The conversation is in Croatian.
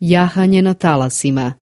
jahanje na talasima.